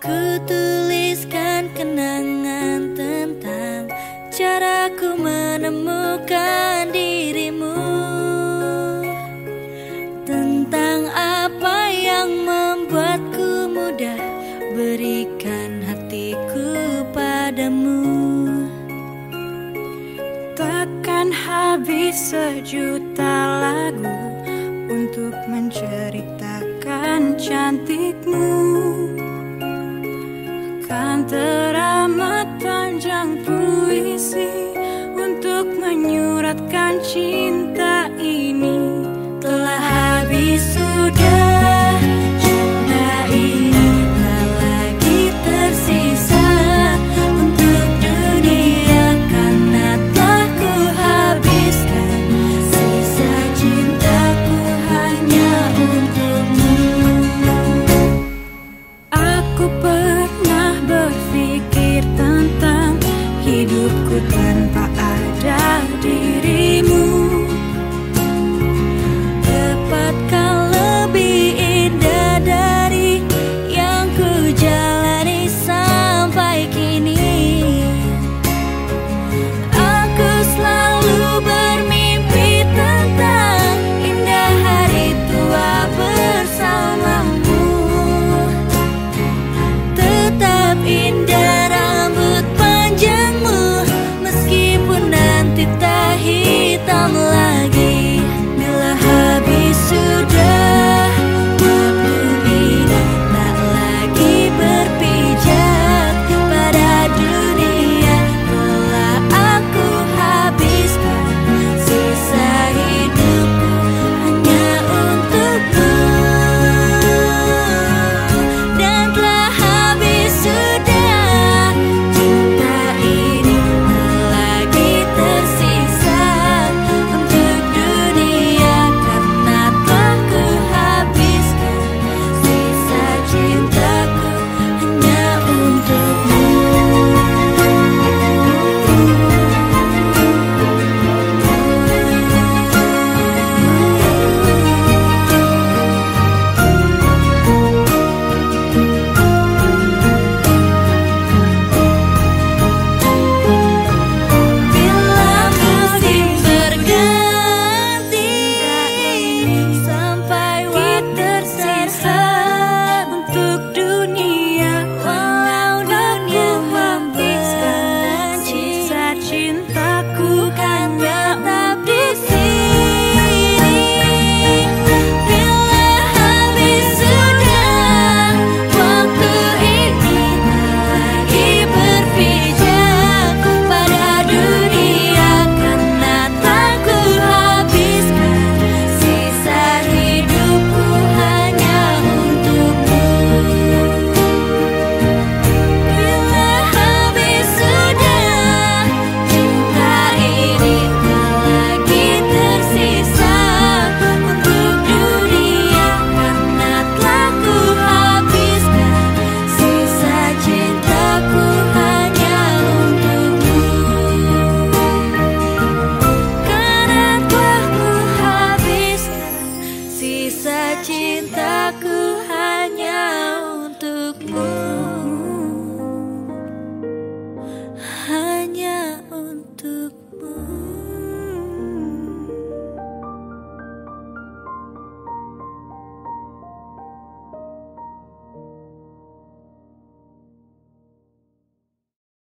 Kutuliskan kenangan tentang caraku menemukan dirimu. Tentang apa yang membuatku mudah berikan hatiku padamu. Takkan habis sejuta lagu untuk menceritakan cantikmu. the And Pak